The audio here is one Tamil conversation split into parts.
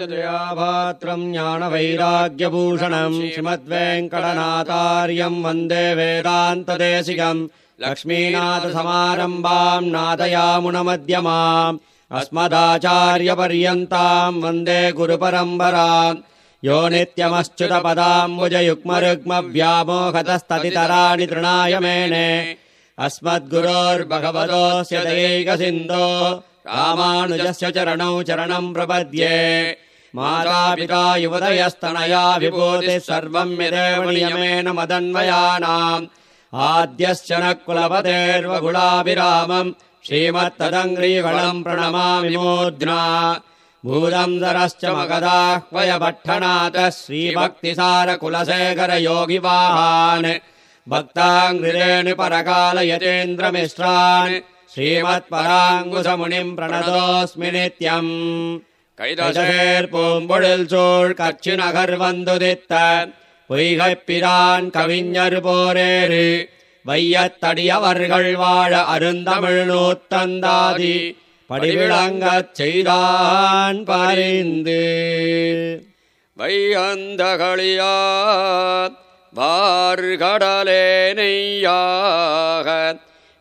दयाभाम् ज्ञानवैराग्यभूषणम् श्रीमद्वेङ्कटनातार्यम् वन्दे वेदान्तदेशिकम् लक्ष्मीनाथसमारम्भाम् समारम्भाम् अस्मदाचार्यपर्यन्ताम् वन्दे गुरुपरम्पराम् यो नित्यमश्च्युतपदाम्बुज तृणाय मेने अस्मद्गुरोर्भगवतोऽस्य दैकसिन्धो रामानुजस्य चरणौ चरणम् प्रपद्ये। विभूतिः सर्वम् यदेव नियमेन मदन्वयानाम्। आद्यश्च न कुलपतेर्वगुलाभिरामम् श्रीमत्तदङ्ग्रीवणम् प्रणमामि मूर्ध्ना भूतम् सरश्च मगदाह्वयपट्टनाथः श्रीभक्तिसारकुलशेखरयोगिवाहान्। भक्ताङ्ग्रिरेणि परकालयतेन्द्रमिश्रान् ஸ்ரீமத்பராங்குசமுனிம் பிரணதோஸ்மி நித்யம். கைதசேர்பூம்பொழில் சூழ் கட்சி நகர் வந்துதித்த பொய்கப்பிரான் கவிஞர் போரேறு. வையத்தடியவர்கள் வாழ அருந்தமிழ் நூத்தந்தாதி படிவிளங்கச் செய்தான் பறிந்து வையந்தகளியா வார்கடலே நெய்யாக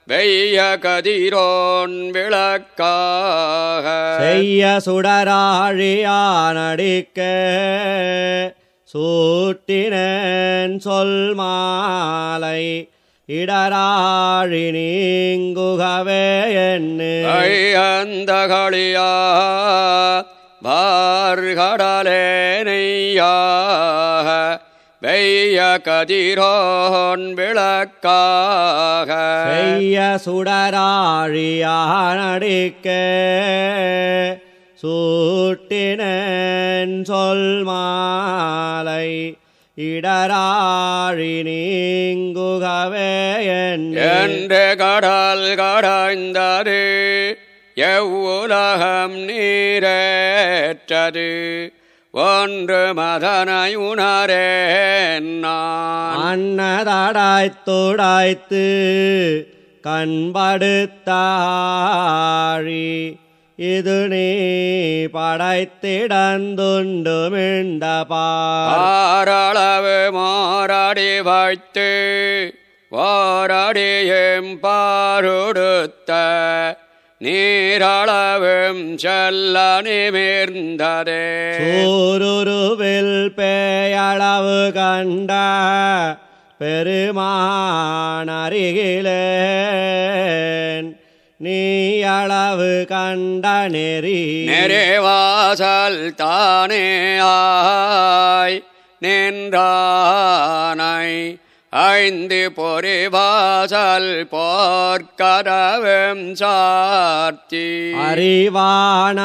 வெய்ய கதிரோன் விளக்காக. செய்ய சுடராழியானடிக்க சூட்டினேன் சொல் மாலை. இடராழி நீங்குகவே என்று ஐயந்தகளியா வார்கடலே நெய்யாக வெய்ய கதிரோன் விளக்காக. செய்ய சுடராழியானடிக்க சூட்டினேன் சொல் மாலை இடராழி நீங்குகவே என்று கடல் கடைந்தது எவ்வுலகம் நீரேற்றது. ஒன்று மதனை உணரேன் நான் அன்னதடாய்த் துடாய்த்து கண்படுத்தாழி இது நீ படைத்திடந்துண்டு மிண்ட பார். ஆரளவு மாரடி வைத்து வாரடியும் பாருடுத்த நீரளவும் செல்ல நிமிர்ந்ததே. சூருருவில் பேயளவு கண்ட பெருமானருகிலேன் நீ அளவு கண்ட நெறி. நெறிவாசல் தானே ஆய். நின்றானை ஐந்து பொறிவாசல் போர்க்கதவும் சார்த்தி. அறிவானாம்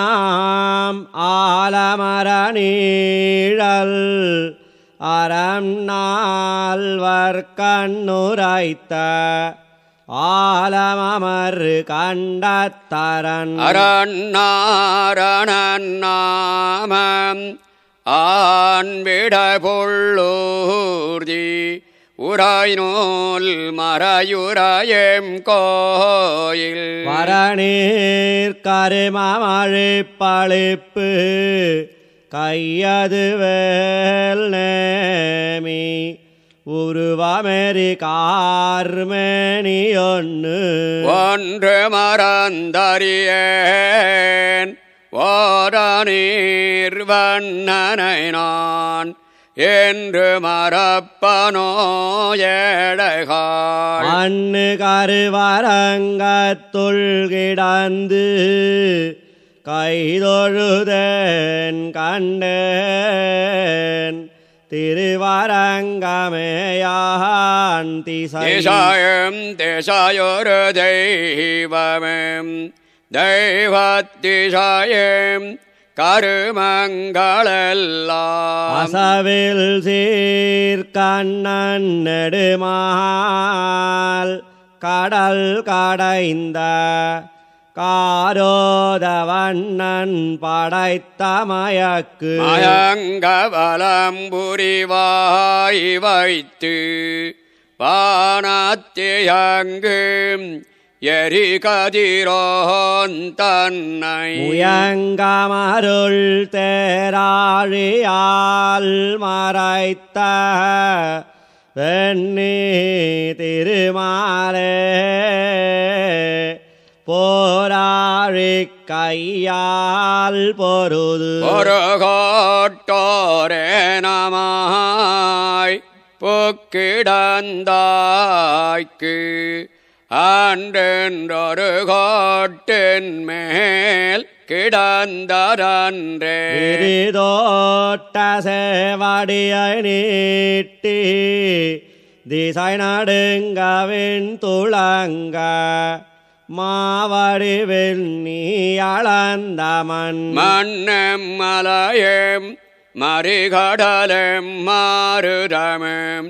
ஆலமர நீழல் அறம் நால்வர் கண்ணுரைத்த ஆலமமர் கண்டத்தரன். அரண்ணாரணன் நாமம் ஆண்விட பொள்ளூர்தி உராய்நூல் மறையுராயம் கோயில். வரநீர் கருமமழி பழிப்பு கையது வேல் நேமி. உருவமெறி கார்மேனி ஒன்று ஒன்று மறந்தறியேன். ஓரநீர் வண்ணனை நான் என்று மறப்பனோ ஏழைகாள். அண்ணு கருவரங்கத்துள் கிடந்து கைதொழுதேன் கண்டேன். திருவரங்கமேயான் திசை திசாயம் திசாயொரு தெய்வமும் தெய்வத்திசாயம் கருமங்களெல்லாம். அசவில் சீர்கண்ணன் நெடுமால் கடல் கடைந்த காரோதவண்ணன் படைத்த மயக்கு மயங்கவலம் புரிவாய் வைத்து வானத்தியங்கு எரி கதிரோன் தன்னை முயங்கமருள் தேராழியால் மறைத்த வெண்ணி திருமாலே போராழி கையால் பொருது ஒரு கோட்டோரே நமாய் பொக்கிடந்தாய்க்கு அன்றென்றொரு கோட்டின் மேல் கிடந்தரன்றே விரிதோட்ட சேவடியை நீட்டி திசை நடுங்கவின் துளங்க மாவடிவில் நீ அளந்த மண் மன்னம் மலையம் மறிகடலம் மாறுதமும்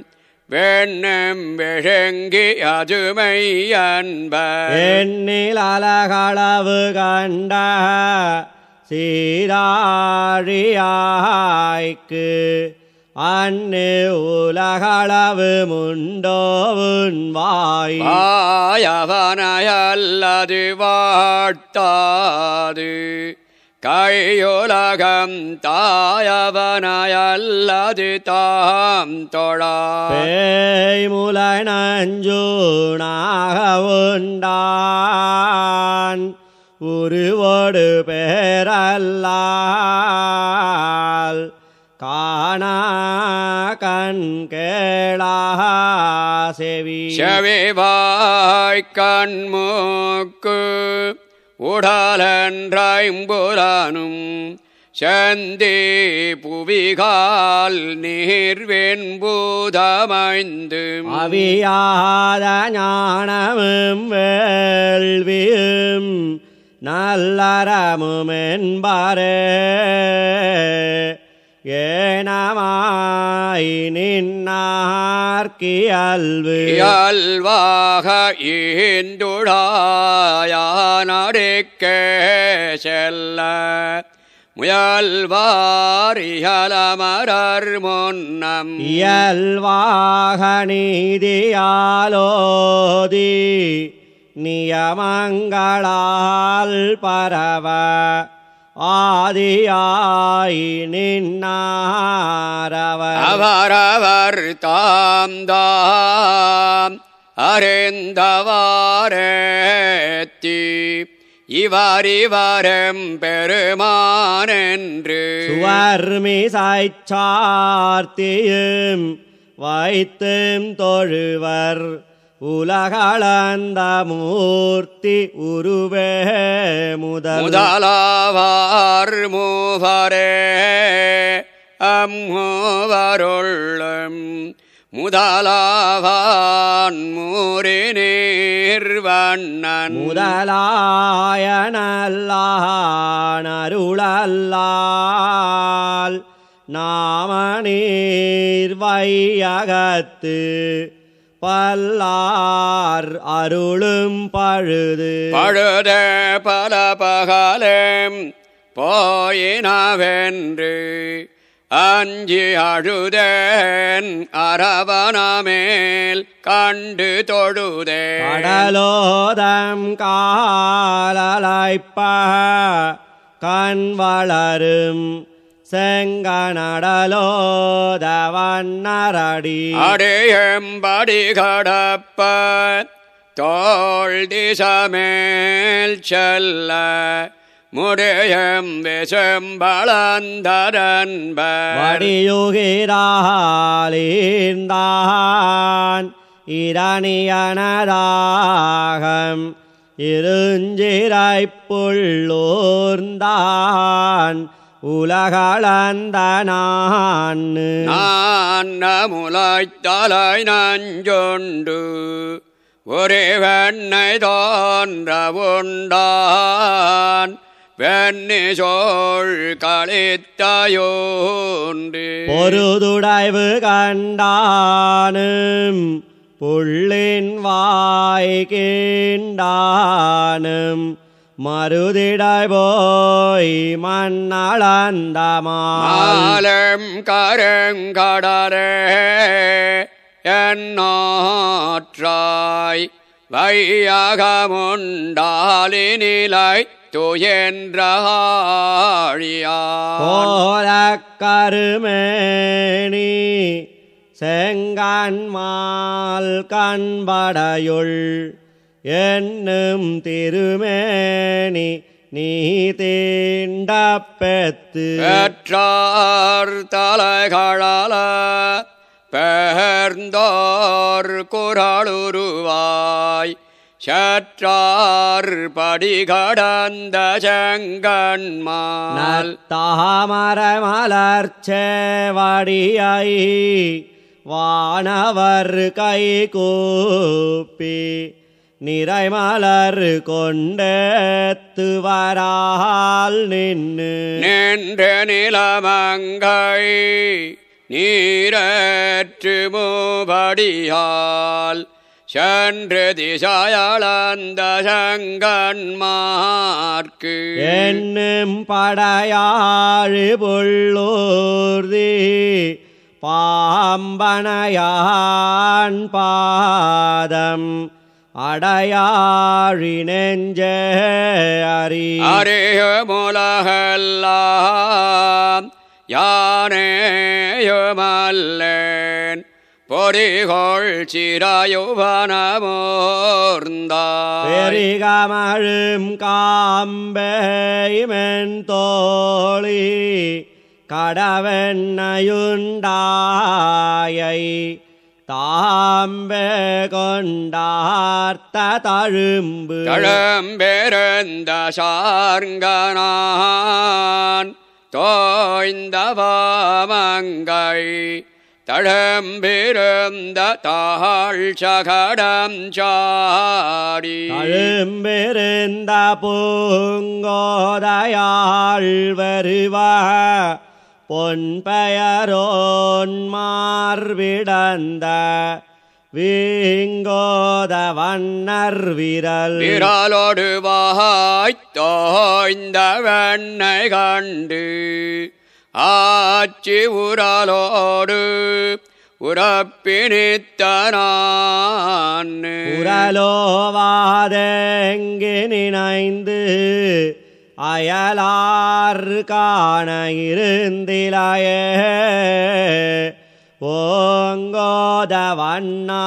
வெண்ணம் விழுங்கி அதுமை அன்ப எண்ணில் அலகளவு கண்ட சீராழியாய்க்கு அன்னு உலகளவு முண்டோவுன் வாய். ஆயவனையல்லது வாழ்த்தாது கையுலகம் தாயவனையல்லது தாம் தொழா. பேய்முலை நஞ்சூனாக உண்டான். உருவோடு பேரல்லால் காணா கண் கேளா செவி. செவிவாய் கண்மூக்கு உடலன்றைம்புலனும் சந்தி புவிகால் நீர்வெண்பூதமைந்து அவியாத ஞானமும் வேள்வியும் நல்லறமும் என்பரே ஏனமாய் நின்னார்க்கியல்வு. இயல்வாக ஈந்துடாயானடிக்கே செல்ல. முயல்வாரிகலமரர் முன்னம். இயல்வாக நீதியாலோதி நியமங்களால் பரவ. ஆதியாய் நின்னாரவர். தாம் தாம் அறிந்தவாரேத்தி இவரிவரம் பெருமானென்று சுவர்மிசைச் சார்த்தியும் வைத்தும் தொழுவர். உலகளந்த மூர்த்தி உருவே முதல். முதலாவார் மூவரே அம்மூவருள்ளும் முதலாவான் மூரி நீர்வண்ணன் முதலாய நல்லானருளல்லால் நாமநீர் வையகத்து பல்லார் அருளும் பழுது. பழுத பல பகலும் போயினவென்று அஞ்சி அழுதேன் அரவணமேல் கண்டு தொழுதே கடலோதம் காலலைப்ப கண் வளரும் செங்கனடலோத வண்ணரடி அடையம்படி கடப்ப தோள் திசமேல் செல்ல முடையம் விஷம்பளந்தரன்ப வடியுகிறாளீர்ந்தான் இரணியனராகம் இருஞ்சிரைப்புள்ளோர்ந்தான் உலகளந்த நான் நான் முளைத்தலை நஞ்சொண்டு ஒரே வெண்ணை தோன்ற உண்டான் வெண்ணி சோழ் களித்தாயோன்று பொருதுடைவு கண்டானும் புள்ளின் வாய் கீண்டானும் மருதிடை போய் மண்ணளந்தமால் மாலம் கருங்கடரே என்னாற்றாய். வையகமுண்டாலினிலை துயன்றாழியான் கோலக் கருமேனி செங்கன்மால் கண்படையுள் என்னும் திருமேனி நீ தீண்டப்பெத்து. பெற்றார் தலைகளால பெயர்ந்தோர் குரளுருவாய் சற்றார் படி கடந்த செங்கண்மால். தாமர மலர்ச்சேவடியை வானவர் கை கூப்பி நிறைமலர் கொண்டேத்துவரால் நின்று நின்ற நிலமங்கை நீரற்று மூபடியால் சென்று திசையளந்த செங்கண்மார்க்கு என்னும் படையாழு புள்ளூர்தி பாம்பனையான் பாதம் அடையாழி நெஞ்ச அறி அறியுமுலகெல்லாம் யானேயுமல்லேன். பொறிகொள் சிராயுவனமோர்ந்தாய் பெரிகமழும் காம்பெய்மென் தோழி கடவெண்ணையுண்டாயை தாம்பே கொண்டார்த்த தழும்பு. தழம்பெருந்த சார்கனான் தோய்ந்த பாமங்கை தழம்பிருந்த தாழ் சகடம் சாடி. தழும்பிருந்த பூங்கோதையாள் வருவ. பொன்பெயரோன் மார்விடந்த வீங்கோத வண்ணர் விரல். விரலோடு வாய்த் தோய்ந்த வெண்ணை கண்டு ஆச்சி உரலோடு உறப்பினித்தனான் உரலோவாதெங்கு நினைந்து அயலார் காண இருந்திலாயே. ஓங்கோத வண்ணா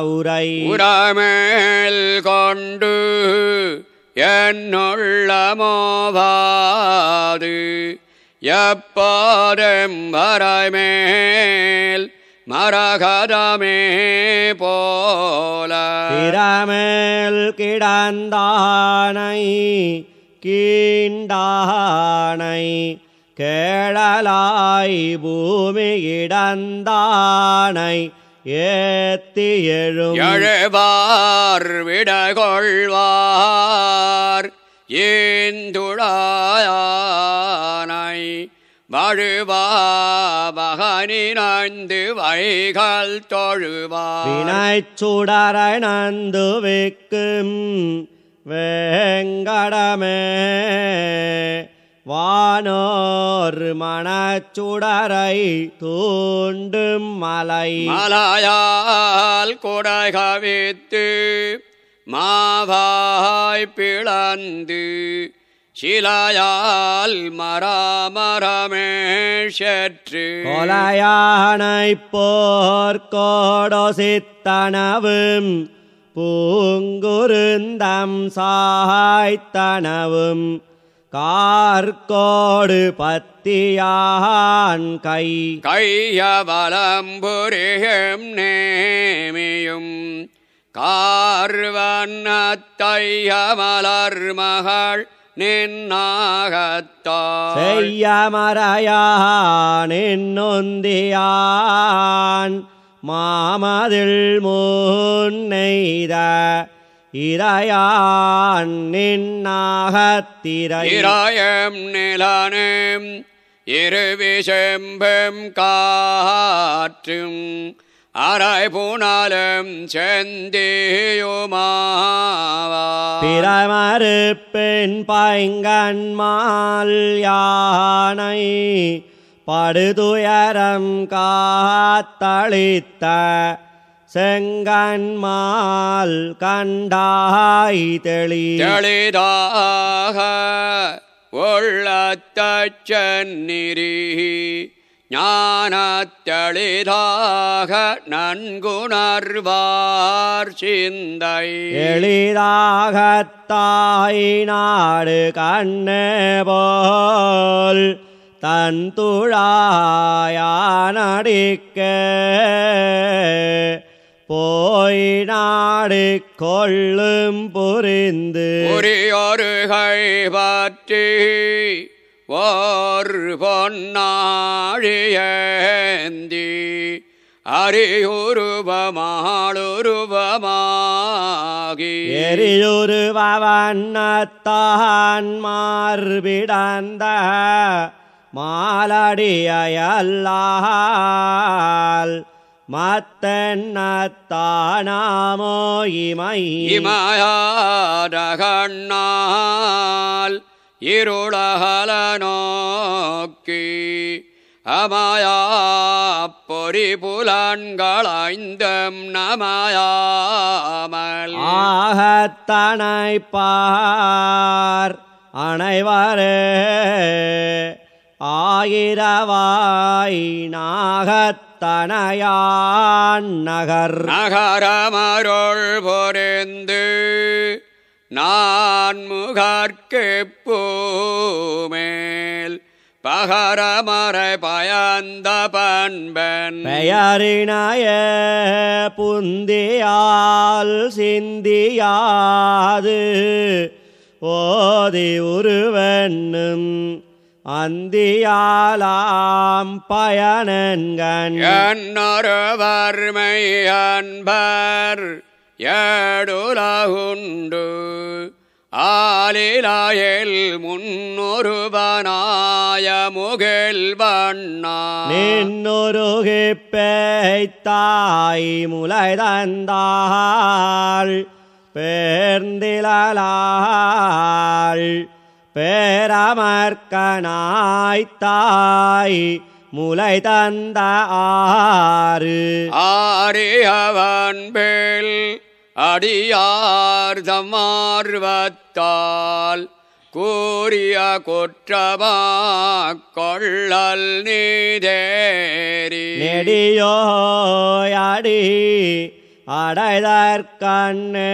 உரை. உரமேல் கொண்டு என்னுள்ளமோவாது எப்போதும் வரமேல் மரகதமே போல. திறமேல் கிடந்தானை கீண்டானை கேழலாய் பூமி இடந்தானை ஏத்தி எழும் எழுவார் விடகொள்வார் ஏந்துழாயானை வழுவா மகனினந்து வைகள் தொழுவார். வினைச் சுடரை நந்துவிக்கும் வேங்கடமே. வானோர் மனச்சுடரை தூண்டும் மலை. மலையால் குடை கவித்து மாவாய் பிளந்து சிலையால் மராமரமே செற்று கொலையானை போர்க்கோடொசித்தனவும் பூங்குருந்தம் சாய்த்தனவும் கார்கோடு பத்தியான் கை. கையவலம்புரியும் நேமியும் கார்வண்ணத்தைய மலர் மகள் நின்னாகத்தான் செய்ய மறையான் நொந்தியான் மாமதில் முன்னெய்த இறையான் நின்னாகத்திரை. இராயம் நிலனும் இருவிசெம்பும் காற்றும் அரை புனலும் செந்தியுமாவா. பிரமறுப்பின் பைங்கன்மால் யானை படுதுயரம் காத்தளித்த செங்கன்மால் கண்டாய் தெளி. தெளிதாக உள்ளத்தச் செந்நிறி. ஞானத் தெளிதாக நன்குணர்வார் சிந்தை. எளிதாகத்தாய் நாடு கண்ணே போல் தன் துழாயானடிக்க போய் நாடு கொள்ளும் புரிந்து உரியொரு கை பற்றி ஓர் பொன்னாழியேந்தி அரியுருவமாளுருவமாகி எரியுரு வவண்ணத்தான் மார்பிடந்த மாலடியல்லால் மத்தென்னத்தானாமோ இமை. இமயாதகண்ணால் இருளகல நோக்கி அமயா பொறி புலன்களைந்தும் நமயாமல். ஆகத்தனைப்பார் அனைவரே. ஆயிரவாய் நாகத்தனையான் நகர். நகரமருள் பொருந்து நான் முகர்க்கு பூமேல் பகரமரை பயந்த பண்பன். பெயரினைய புந்தியால் சிந்தியாது. ஓதி உருவென்னும் அந்தியாலாம் பயனன்கண். என்னொருவர்மை அன்பர் ஏடுலகுண்டு. ஆலிலாயில் முன்னொருவனாய முகில் வண்ணா. நின்னொருகி பேய்த்தாய் முலை தந்தாள் பேர்ந்திலாள் பேரமர்க்கனாய்த்தாய் முலை தந்த ஆறு. ஆரியவன் பேல் அடியார் தம்மார்வத்தால் கூறிய குற்றமா கொள்ளல் நீதேரி நெடியோயடி அடைதற்கண்ணே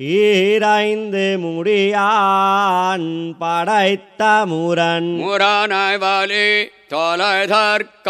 ஈரைந்து முடியான் படைத்த முரண். முரணை வலி தொலைதற்காமன்னே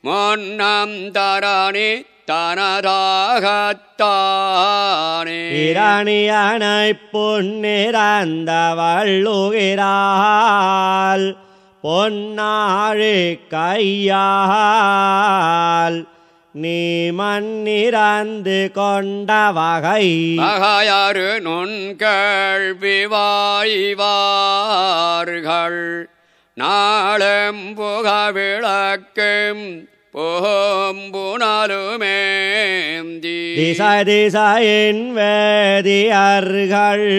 முன்னம் தரணி தனதாகத்தானே. இரணியனை பொன்னிறந்த வள்ளுகிறாள் பொன்னாழி கையால் நீ மண்ணிறந்து கொண்ட வகை. மகையாறு நுண்கள்வி வாய்வார்கள். நாளும் புக விளக்கும் போம்புணலுமேந்தி திசை திசையின் வேதியர்கள்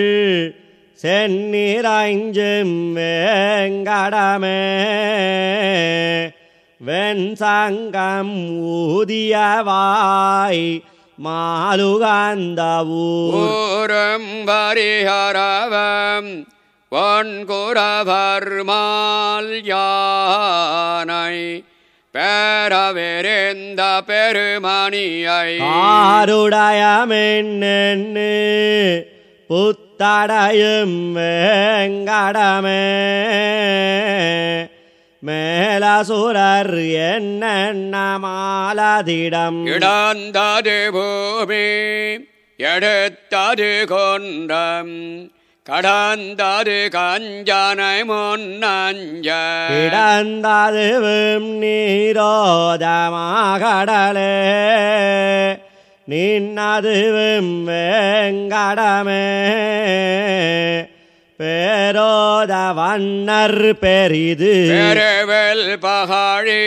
செந்நிறைஞ்சும் வேங்கடமே. வெண் சங்கம் ஊதியவாய் மாலுகந்த ஊர் ஊரும் பரிஹரவம் பொன்குரவர்மால் யானை பேரவிருந்த பெருமணியை. ஆருடையமென்னு புத்தடையும் வேங்கடமே. மேலசுரர் என்ன மாலதிடம் இடந்தது பூமி எடுத்தது கொன்றம். கடந்தது கஞ்சனை முன்னஞ்ச. கிடந்ததுவும் நீரோதமாகடலே. நின்னதுவும் வேங்கடமே. பேரோத வண்ணர் பெரிது. பெருவெல் பகழி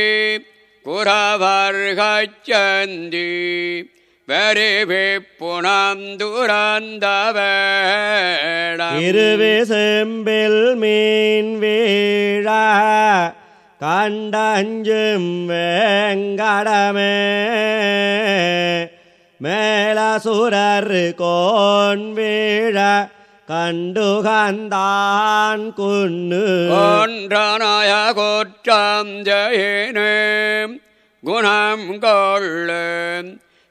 குறவர்கச் சந்தி வெறிவி புனம் துறந்தவேடம் இருவி செம்பில் மீன் வீழ கண்டஞ்சும் வேங்கடமே. மேலசுரர் கோன் வீழ கண்டுகந்தான் குன்னு ஒன்றனாய குற்றம் ஜெயினு குணம் கொள்ள.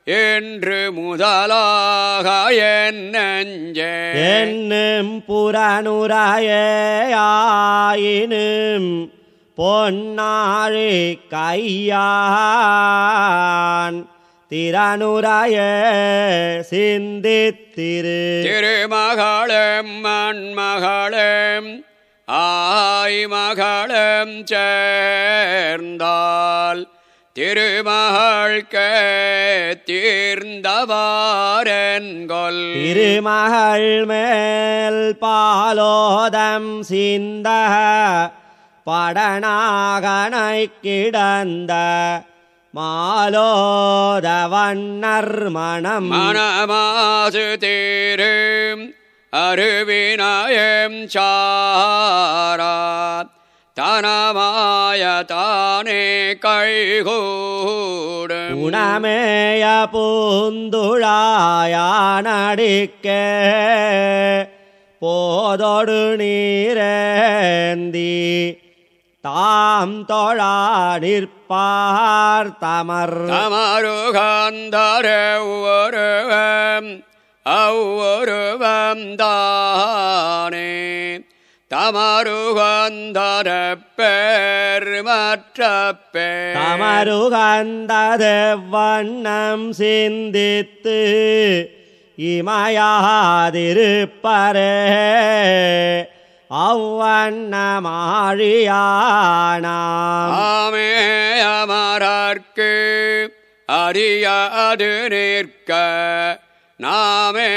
என்று முதலாக என் நெஞ்சே. என்னும் புறனுரையாயினும் பொன்னாழி கையான். திறனுரைய சிந்தித்திரு. திருமகளம் மண்மகளம் ஆய் மகளம் சேர்ந்தால் திருமகள்க தீர்ந்தவாரன்கொல். திருமகள் மேல் பாலோதம் சிந்த படனாகனை கிடந்த மாலோத வண்ணர் மணம் மனமாசு தீரும். அருவினயம் சாரா. தனமாய தானே கைகூடும். உணமேய பூந்துழாயானடிக்கே. போதொடு நீரேந்தி. தாம் தொழா நிற்பார் தமர். தமருகாந்தர ஒருவம் அவ்வொருவம் தானே. தமருகாந்தர பேர் மற்ற பேர் தமருகந்தது வண்ணம் சிந்தித்து இமையாதிருப்பரே. அவ்வண்ணமாழியானாம். அமரர்க்கு அறியாது நிற்க நாமே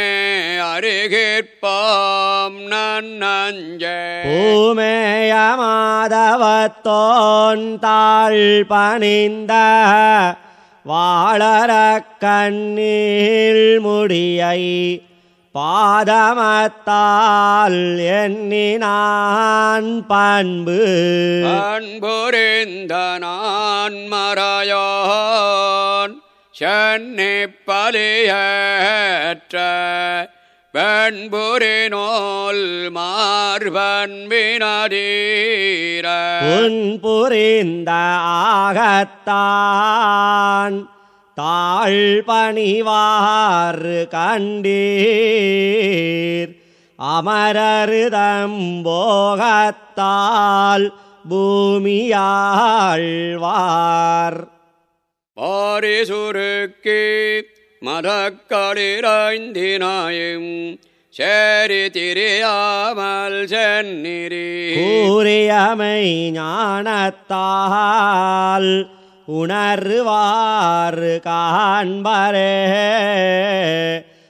அருகிற்போம் நன்னஞ்சே. பூமேய மாதவத்தோன் தாழ் பணிந்த வாழற கண்ணீள் முடியை பாதமத்தால் எண்ணினான் பண்பு. அன்புரிந்த நான் மறையோன். சென்னி பலியற்ற வெண்புரினோல் மார்பன் வினதீர உன் புரிந்த ஆகத்தான் தாழ் பணிவார் கண்டீர். அமரருதம் போகத்தால் பூமியாழ்வார். பாரி சுருக்கி மதக்களிராய்ந்தினாயும் சேரி திரியாமல் சென்னிரி கூறியமை ஞானத்தால் உணர்வார் காண்பரே.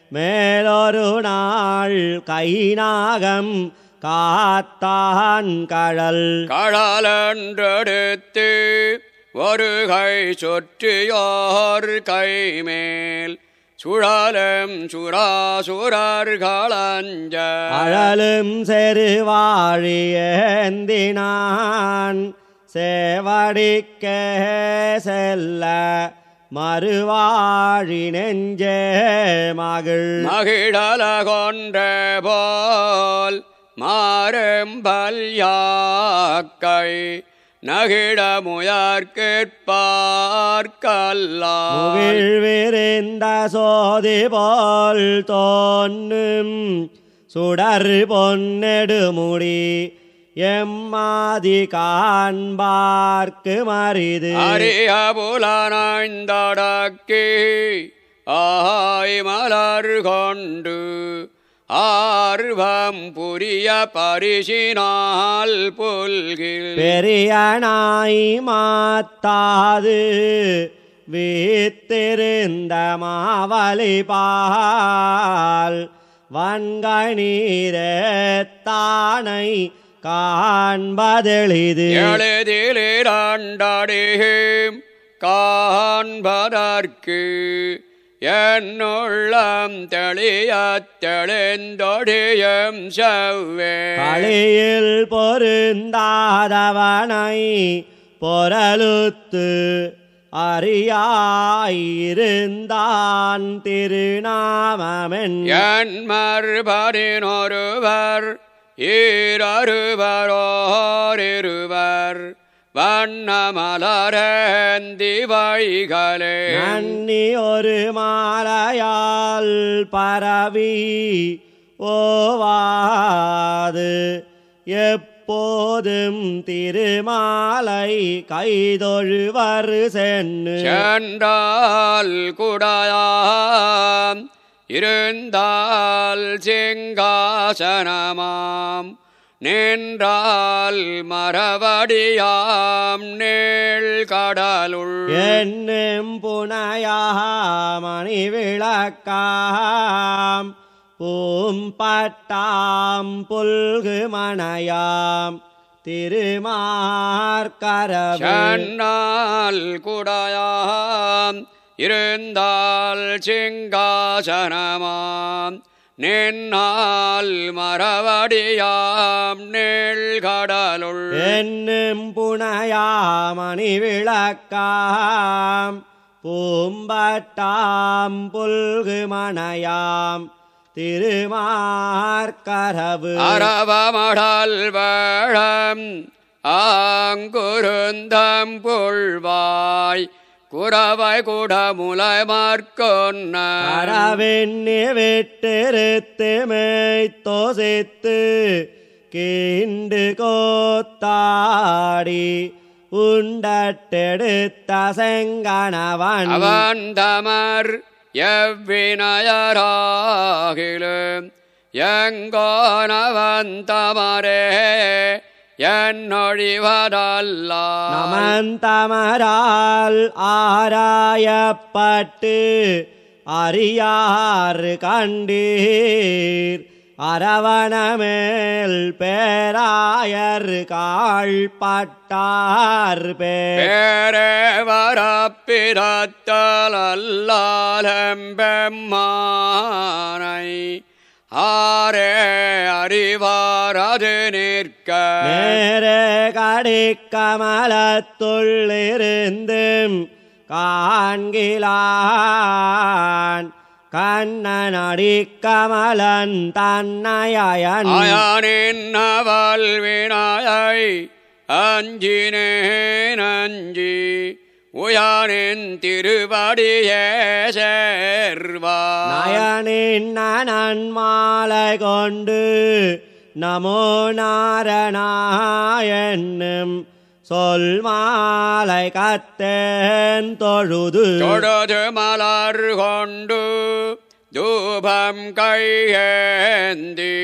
மேலொரு நாள் கைநாகம் காத்தான் கழல். கடலன்றெடுத்து ஒரு கை சொற்றியோர் கைமேல். சுழலும் சுராசுரர் களஞ்ச. அழலும் செருவாழியேந்தினான் சேவடிக்கே செல்ல மறுவாழி நெஞ்சே மகிழ். மகிழல கொன்ற போல் மாறும்பல் யாக்கை நகிட முயற்கிற்பார்க்கல்லா முகிழ் விரிந்த சோதி போல் தோன்னும் சுடர் பொன்னெடுமுடி எம்மாதி காண்பார்க்கு மரிது. அரிய புலனாய்ந்தடக்கி ஆய் மலர் கொண்டு ஆர்வம் புரிய பரிசினால் புல்கில். பெரியனாய் மாத்தாது வீத்திருந்த மாவலி பால் வன்கணீரே தானை காண்பதெளிது. எழுதிலிரண்டடியும் காண்பதற்கு என்னுள்ளம் தெளிய தெளிந்தொடியும் செவ்வே. களியில் பொருந்தாதவனை பொரலுத்து அறியாயிருந்தான் திருநாமமென். என் மறுபடினொருவர் ஈரருவரோரிருவர் வண்ணமலரந்தி வைகளே. நன்னி ஒரு மாலையால் பரவி ஓவாது. எப்போதும் திருமாலை கைதொழுவர் சென்னு சென்றால் குடாயாம். இருந்தால் சிங்காசனமாம் நின்றால் மரவடியாம் நீள் கடலுள் என்னும் புனையாமணி விளக்காம் பூம்பட்டாம் புல்கு மணையாம் திருமார்கரவு குடாயாம் இருந்தால் சிங்காசனமாம் நின்னால் மரவடியாம் நீள் கடலுள் என்னும் புனையாமணி விளக்காம் பூம்பட்டாம் புல்கு மணையாம் திருமார்கரவு அரவமடல் வேழம் ஆங்குருந்தம் புல்வாய் குறவை குடமுலை மார்க்கொன்ன. அறவெண்ணி விட்டிருத்து மேய்த்தோசித்து கீண்டு கோத்தாடி உண்டட்டெடுத்த செங்கணவன் அவன் தமர் எவ்வினயராகிலும் எங்கோனவன் தமரே. நமந்தமரால் ஆராயப்பட்டு அறியாறு கண்டீர். அரவணமேல் பேராயர் காழ்பட்டார் பேர். பேரே வரப்பிரத்தல் அல்லாலம்பெம்மானை ஆரே அறிவாரது நிற்க. நேரே கடிக்கமலத்துள்ளிருந்தும் காண்கிலான் கண்ணனடி கமலன் தன்னையன். ஆயானின் அவள் வினாயை அஞ்சினேன் அஞ்சி. உயானின் திருவடியே சேர்வார் நயனின் நன்மாலை கொண்டு நமோ நாரணாயன்னும் சொல் மாலை கத்தேன் தொழுது. தொழுது மலர் கொண்டு தூபம் கையேந்தி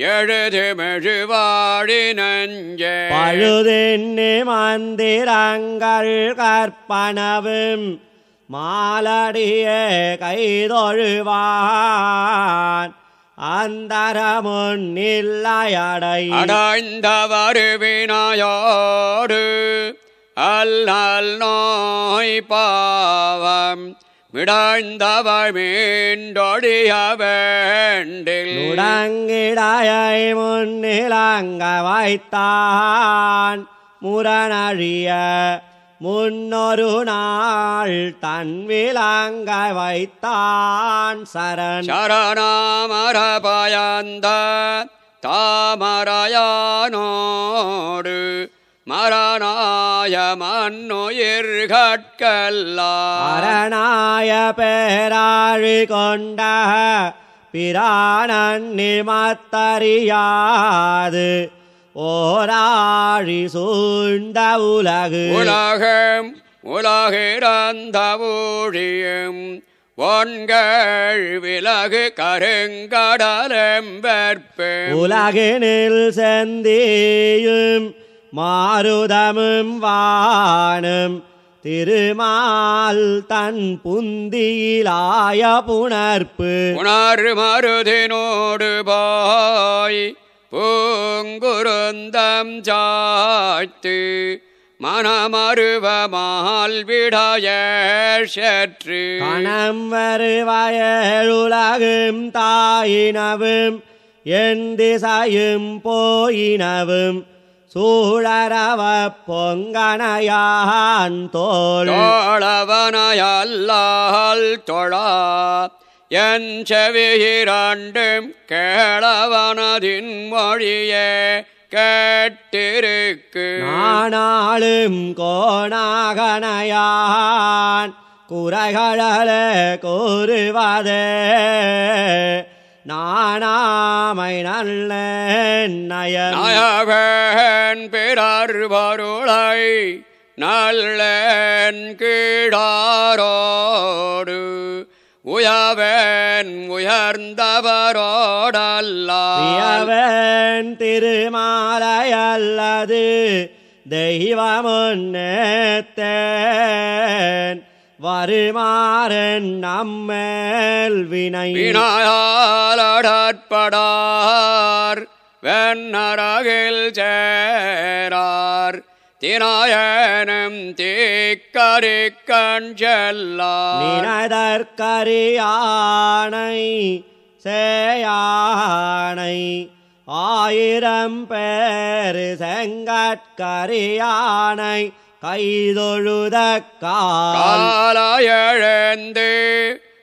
எழுது மெழுவாடி நஞ்சே. பழுதின்னி மந்திரங்கள் கற்பனவும் மாலடியே கைதொழுவான். அந்தரமுன்னில்லையடை. அடைந்தவர் வினாயோடு அல்லல் நோய் பாவம். நுடங்கிடையை முன்னிலங்க வைத்தான் முரணழிய முன்னொரு நாள் தன் விலங்க வைத்தான் சரண். சரணாமர பயந்த தாமரையானோடு மரணாய மண்ணுயிர்கட்கெல்லாம் அரணாய பேராழி கொண்ட பிராணன் நிமத்தறியாது. ஓராழி சூழ்ந்த உலகு. உலகம் உலகிறந்த ஊழியும். ஒன்கள் விலகு கருங்கடலெம்பற்பு உலகினில் செந்தியும். மாருதமும் வானும் திருமால் தன் புந்தியிலாய புணர்ப்பு. உணர் மருதினோடு போய் பூங்குருந்தம் சாய்த்து மனமருவமால் விடாயற்று கணம் வருவயலுலகும் தாயினவும் என் திசையும் போயினவும் சூழரவ பொங்கனையான் தோழவனையல்லால் தொழா என் செவியிரண்டும் கேளவனதின் மொழியே கேட்டிருக்கு. நானாளும் கோணாகனையான் குறைகள கூறுவதே நானாமை நல்ல நயன். பிறர் பொருளை நல்லன் கீழாரோடு உயவன் உயர்ந்தவரோடல்லால் பியவன் திருமாலை அல்லது தெய்வமுன்னேத்தேன். வருமாறன் நம்மேல் வினை. வினாயாலடற்படார் வெண்ணரகில் சேரார் தினாயனும் தீக்கரி கஞ்செல்லார் நினதற்கரியானை சேயானை ஆயிரம் பேர் செங்கற்கரியானை கைதொழுத கால். காலையெழுந்து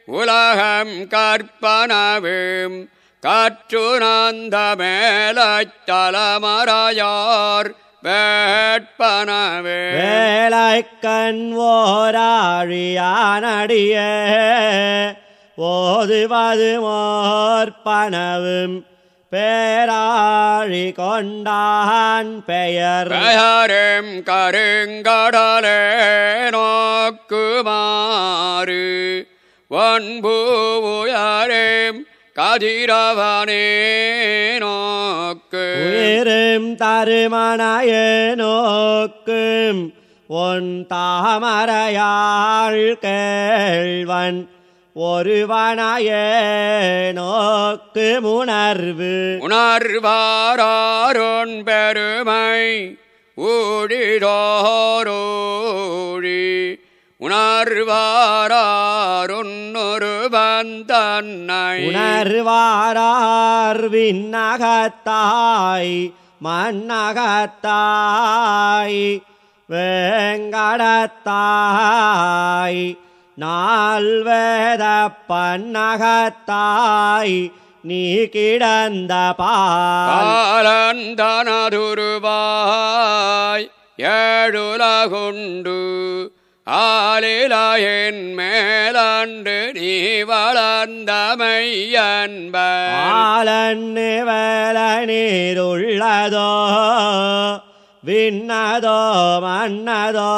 உலகம் கற்பனவும் கற்றுணர்ந்த மேலைத் தலைமறையார் வேட்பனவே. வேலைக்கண் ஓராழியானடிய ஓதுவது மோர்பனவும் பேராழி கொண்டான் பெயர். பெயரும் கருங்கடலே நோக்குமாறு. வன்பூவுயரும் கதிரவனே நோக்கு. உயிரும் தருமனைய நோக்கும். உன் தாமரையாள் கேள்வன் ஒருவனைய நோக்கு உணர்வு உணர்வாரோன் பெருமை ஊழிதோரோழி உணர்வாரொன்னொரு பந்தன்னை உணர்வாரார் விண்ணகத்தாய் மண்ணகத்தாய் வேங்கடத்தாய். நால்வேத பன்னகத்தாய் நீ கிடந்த பால். பாலந்தனதுருவாய் ஏழுலகுண்டு ஆலிலாயின் மேலன்று நீ வளர்ந்தமையன்ப. ஆலன்னு வேல நீருள்ளதோ விண்ணதோ மன்னதோ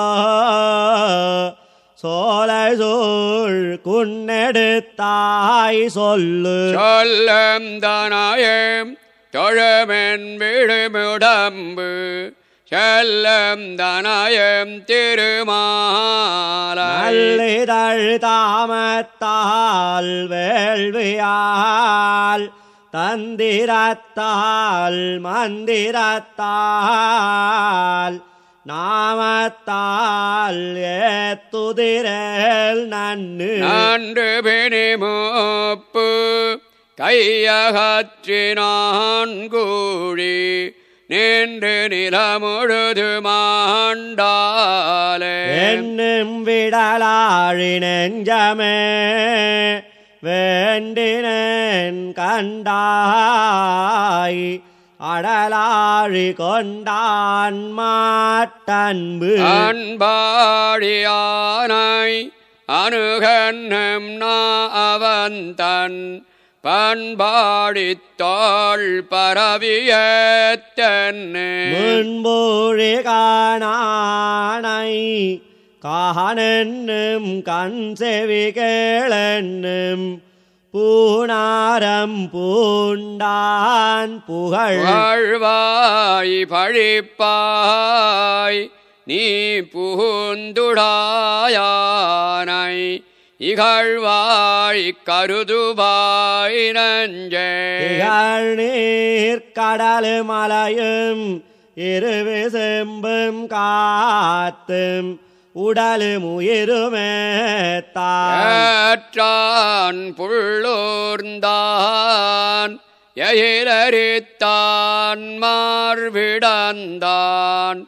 சோலை சூழ் குன்னெடுத்தாய் சொல்லு. சொல்லம் தனயம் தொழமென் விழுமுடம்பு செல்லம் தனயம் திருமாலை. நல்லிதழ் தாமத்தால் வேள்வியால் தந்திரத்தால் மந்திரத்தால் நாமத்தால் ஏத்துதிரல் நன்னு. நன்று பிணிமோப்பு கையகற்றினான் கூழி நின்று நிலமுழுது மாண்டாலே. என்னும் விடலாழி நெஞ்சமே வேண்டினேன் கண்டாய் அடலாழி கொண்டான் மாட்டன்பு. அன்பாடியானை அணுகன்னும் நா அவந்தன் பண்பாடித்தாள் பரவிய தென்னே முன்பூழி காணானை காணென்னும் கண் செவி கேளென்னும் பூணாரம் பூண்டான் புகழ். வாழ்வாய் பழிப்பாய் நீ புகுந்துடாயானை இகழ்வாய் கருதுவாய் நஞ்சே. நீர் கடல் மலையும் இருவி செம்பும் காத்தும் உடலும் உயிருமே தான் ஏற்றான் புள்ளூர்ந்தான் எயிலரித்தான் மார்பிடந்தான்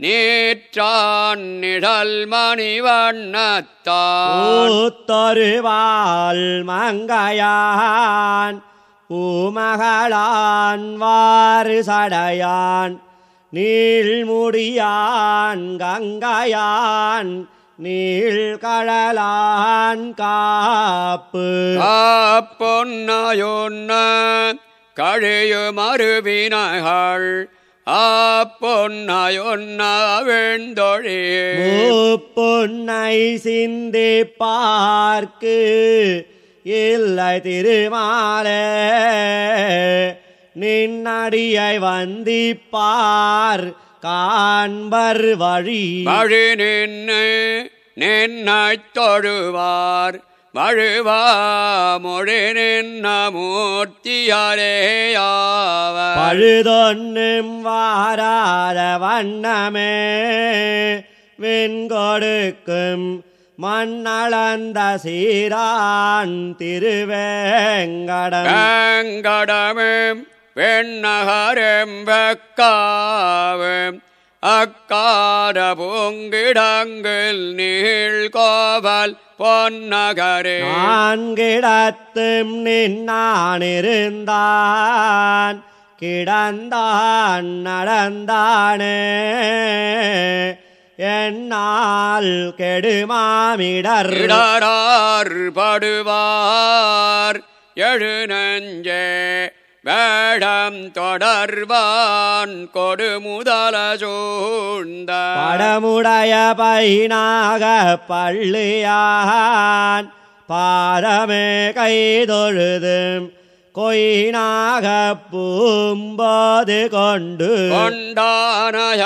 நேற்றான் நிழல் மணிவண்ணத்தான். ஊத்தொருவாள் மங்கையான் பூமகளான் வாறு சடையான் நீள்முடியான் கங்கையான் நீள்கழலான் காப்பு. ஆப்பொன்னையொன்ன கழியுமருவினகள் ஆப்பொன்னையொன்ன வெண்தொழி மூப்புன்னை சிந்தி பார்க்கு இல்லை திருமாலே நின்னடியை வந்திப்பார் காண்பர் வழி. வழி நின்று நின்னைத் தொழுவார். வழுவா மொழி நின்ன மூர்த்தியாரேயாவர். பழுதொன்னும் வாராத வண்ணமே வெண்கொடுக்கும் மண்ணளந்த சீரான் திருவேங்கடம். வேங்கடமும் வெண்ணகரும் வெக்காவும் அக்கார பூங்கிடங்கில் நீள்கோவல் பொன்னகரே. நான்கிடத்தும் நின்னானிருந்தான் கிடந்தான் நடந்தானே. என்னால் கெடுமாமிடர் இடரார் படுவார் எழுநஞ்சே. வேடம் தொடர்வான் கொடுமுதல சூழ்ந்த படமுடைய பைனாக பள்ளியான் பாதமே கைதொழுதும் கொயினாக பூம்போது கொண்டு கொண்டானையல்லால்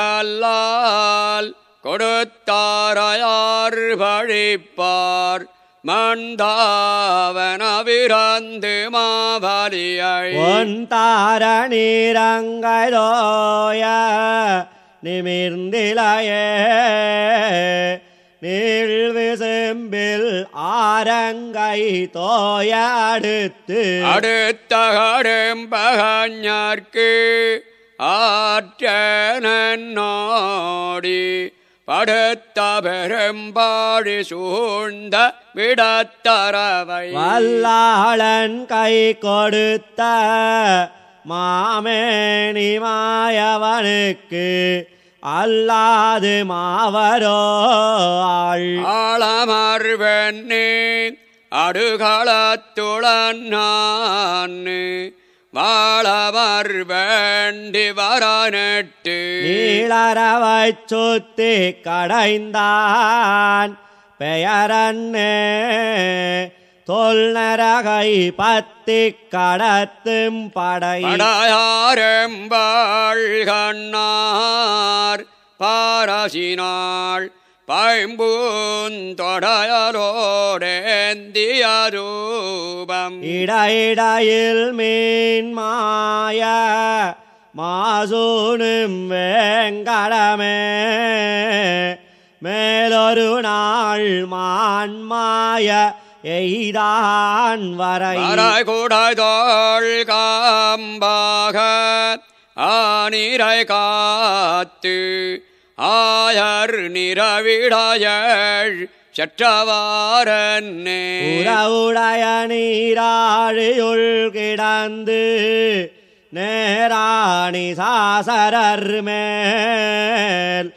கொடுத்தாரையார் பழிப்பார் மந்தாவனவிரந்து மாவலியை பொன் தாரணீரங்கதோய நிமிர்ந்திலையே நீழ்விசும்பில் ஆரங்கை தோய அடுத்து அடுத்தகடும் பகஞர்க்கு ஆற்றனோடி படுத்த பெரும்பாடி சூழ்ந்த விடத்தரவை. வல்லாளன் கை கொடுத்த மாமேனி மாயவனுக்கு அல்லாது மாவரோ ஆள். ஆளமர்வெண்ணே அடுகளத்துளன் வாழவர் வேண்டி வரநட்டு நீளரவைச் சுத்தி கடைந்தான். பெயரன்னே தொல்நரகை பத்தி கடத்தும் படை படையாரெம்பாள் கண்ணார் பாரசினாள் பைம்பூந்தொடையலோடேந்தியரூபம் இடையிடையில் மீன் மாய மாசூனும் வேங்கடமே. மேலொரு நாள் மான்மாய எய்தான் வரை. குடதோள் காம்பாக ஆனிரை காத்து ஆயர் நிறவிடாயள் சற்றவாரன்னே உறவுடைய நீராழியுள் கிடந்து நேராணி சாசரர் மேல்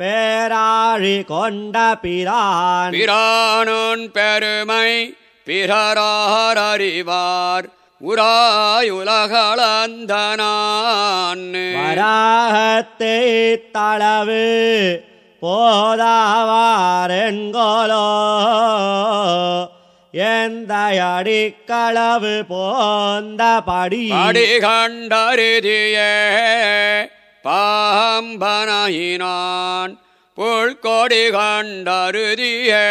பேராழி கொண்ட பிரான். பிரானோன் பெருமை பிறரார் அறிவார். உராயுலகளந்தனான் வராகத்தை தளவு போதாவாரெங்கோலோ எந்த அடிக்களவு போந்த படி படி கண்டறிதியே பாம்பனாயினான். புல்கொடி கண்டருதியே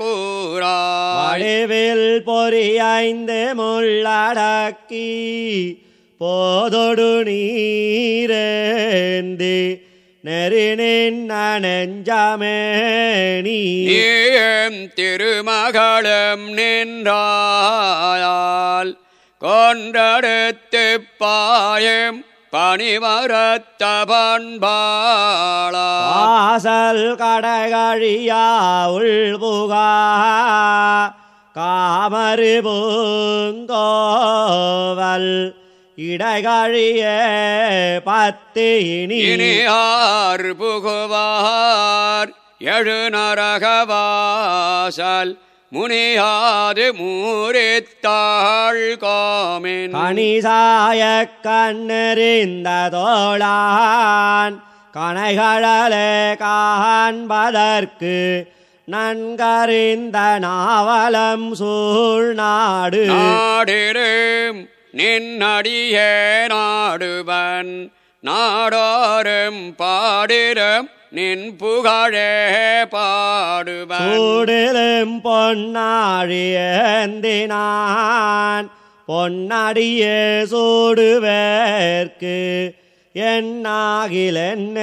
கூறாய் வடிவில் பொறியைந்து முள்ளடக்கி போதொடு நீரேந்தி நெறி நின்ன நெஞ்சமே நீ. நீயும் திருமகளும் நின்றாயால் கொன்றெடுத்து பாயும் வாசல் கடைகழியா உள்புகா காமரு பூங்கோவல். இடைகழிய பத்து இனி. இனியார் புகுவார். எழுநரகவாசல் முனியாது மூரித்தாள் கோமின். கணிசாய கண்ணெறிந்த தோளான் கனைகளே காண்பதற்கு நன்கறிந்த நாவலம் சூழ்நாடு நாடிரும் நின்னடியே நாடுவன். நாடோறும் பாடிரும் நின் புகழே பாடுவன். சூடிலும் பொன்னாழியேந்தினான். பொன்னடியே சூடுவேற்கு என்னாகிலென்ன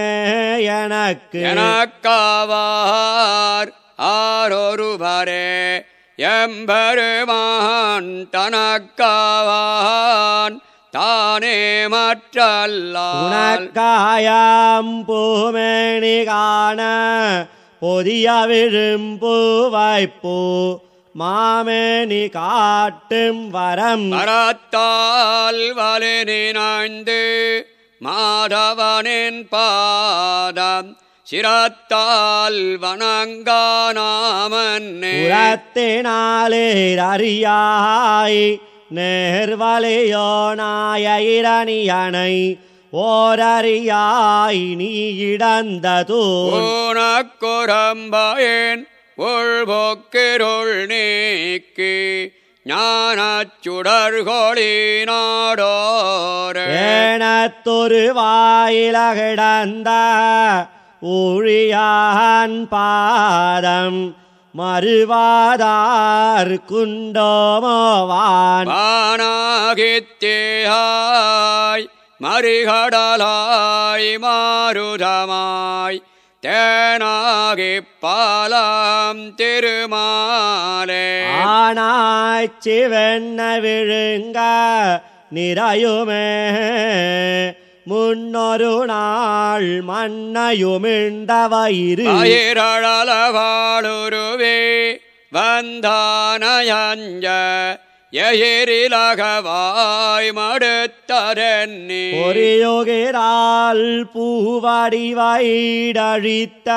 எனக்கு. எனக்காவார் ஆரொருவரே எம்பெருமான் தனக்காவான். தானே மற்றல்லால். உனக்காயாம் பூமேனி காண பொதிய விழும்பூ வைப்பூ மாமேனி காட்டும் வரம். மரத்தால் வலி நினைந்து மாதவனின் பாதம் சிரத்தால் வணங்கானாமன்னே புறத்தினாலே அறியாய் நேர்வலையோனாய இரணியனை ஓரறியாய் நீ இடந்ததூ ஊனக்குரம்பயன் உள்பொக்கிருள் நீக்கி ஞானச் சுடர்கொளி நாடோரே ஏனத்தொரு வாயிலகிடந்த ஊழியான் பாதம் மறுவாதார் குண்டோமோவான் வானாகித்தேயாய் மறிகடலாய் மாருதமாய் தேனாகிப் பாலாம் திருமாலே. ஆனாய்ச்சி வெண்ண விழுங்க நிறையுமே. முன்னொரு நாள் மண்ணையுமிழ்ந்த வயிறு பயிரழலவாளுருவே வந்தானயஞ்ச எயிரிலகவாய் மடுத்தரன்னி. பொறியுகிறாள் பூவடி வைடழித்த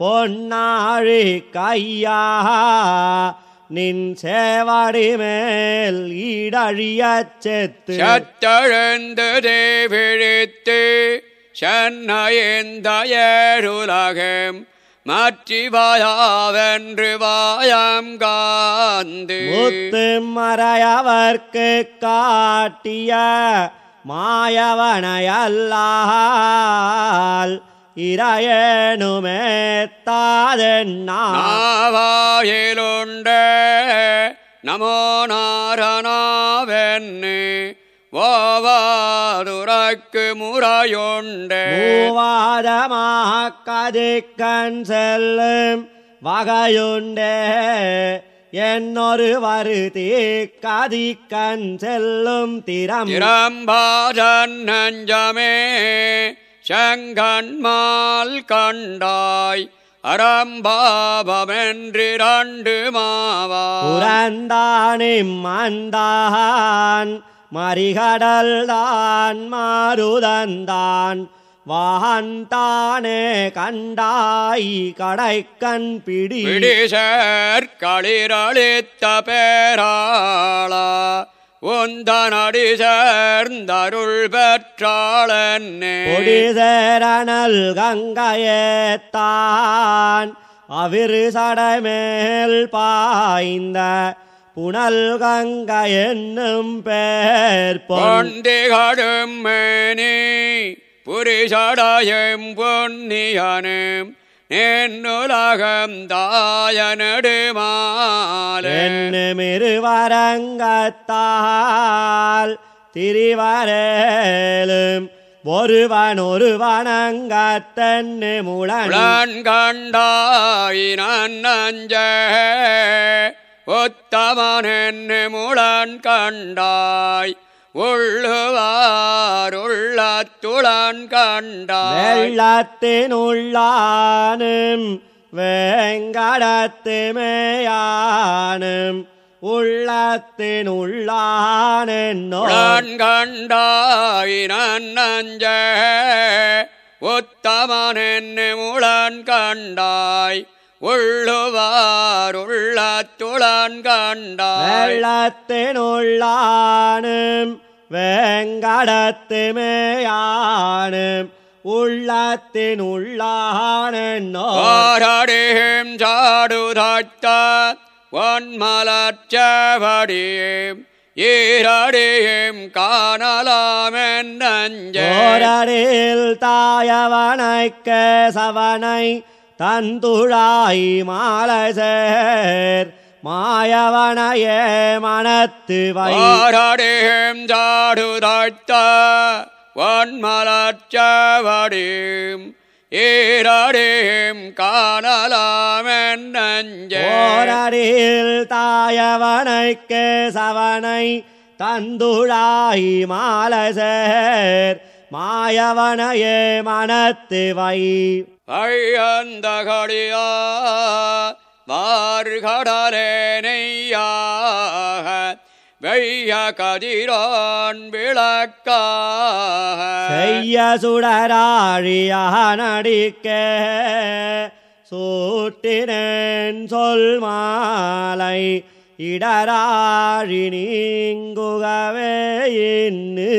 பொன்னாழி கையா நின் சேவடி மேல் ஈடழியச் செத்து. சத்தெழுந்து தேவிழித்து சென்னையந்தயருலகம் மற்றிவாயாவென்று வாயாம் காந்து. முத்து மறையவர்க்கு காட்டிய மாயவனையல்லால் இறையனுமே தாதென்னா. நாவாயிலுண்ட நமோ நாரணாவென்னு ஓவாதுரைக்கு முறையுண்டே. மூவாதமாக கதிக்கண் செல்லும் வகையுண்டே. என்னொரு வருதி கதிக்கண் செல்லும் திறம். திறம்பாதன் நஞ்சமே செங்கண்மால் கண்டாய் அறம்பாபமென்றிரண்டு மாவா புறந்தானிம் மந்தான் மறிகடல் தான் மாருதந்தான் வான்தானே கண்டாய் கடைக்கண் பிடி. பிடிசர் களிரளித்த பேராளா உந்தனடி சேர்ந்தருள் பெற்றாளன்னே. பொடிசேரணல் கங்கையேத்தான். அவிரு சடமேல் பாய்ந்த புனல் கங்கை என்னும் பேர் பொன் பொண்டிகடும் மேனி புரிசடையும் பொன்னியனும் என்னுமிருவரங்கத்தால் திரிவரேலும் ஒருவன் ஒருவனங்கத்தன்னு முழன் உளன் கண்டாய் நஞ்ச உத்தமனென்னு முழன் கண்டாய் உள்ளுவாருள்ளத்துளன் கண்டாய். வெள்ளத்தினுள்ளானும் வேங்கடத்து மேயானும் உள்ளத்தினுள்ளானோ உளன் கண்டாய் நன்னஞ்ச உத்தமனென்னு முழன் கண்டாய். உள்ளுவாருள்ளத்துளன் கண்டாய். வெள்ளத்தினுள்ளானும் வேங்கடத்து மேயானும் உள்ளத்தினுள்ளானோ ஆரடியும் சாடுதாய்த்த ஒன்மலச்சவடியும் ஈரடியும் காணலாமென் நஞ்சே ஓரடில் தாயவனைக்க சவனை தந்துழாய் மாலசேர் மாயவனையே மனத்து வை. ஆரடியும் சாடுதாய்த்த ஒன்மலச்சவடியும் ஈரடியும் காணலாமென் நஞ்சே ஓரடில் தாயவனைக்க சவனை தந்துழாய் மாலசேர் மாயவனையே மனத்து வை. ஐயந்தகடியா மார்கடலே வெய்ய கதிரான் விளக்காக. செய்ய சுடராழியா நடிக்க சூட்டினேன் சொல் மாலை இடராழி நீங்குகவே இன்னு